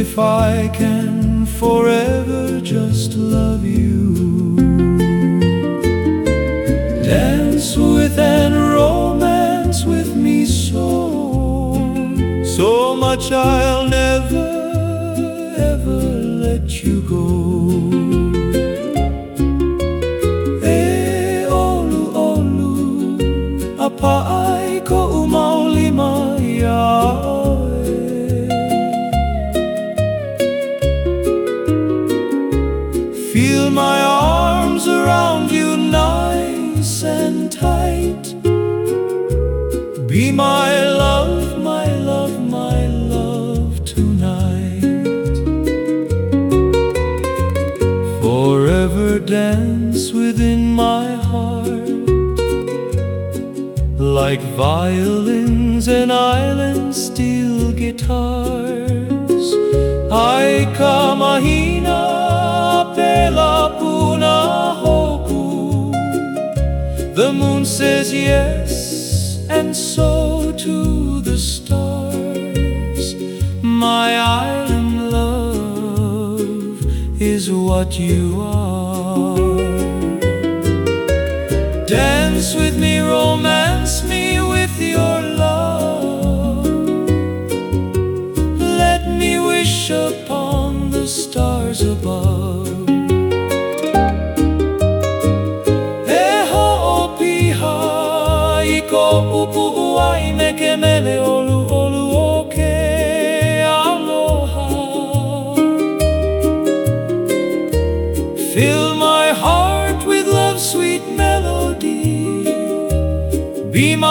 If I can forever just love you. Dance with and romance with me so So much I'll never, ever let you go eh, E arms around you nice and tight. Be my love, my love, my love tonight. Forever dance within my heart. Like violins and island steel guitars. Ai ka mahina The moon says yes, and so to the stars. My island love is what you are. Dance with me, romance Upu uai mele olu olu aloha. Fill my heart with love's sweet melody. Be my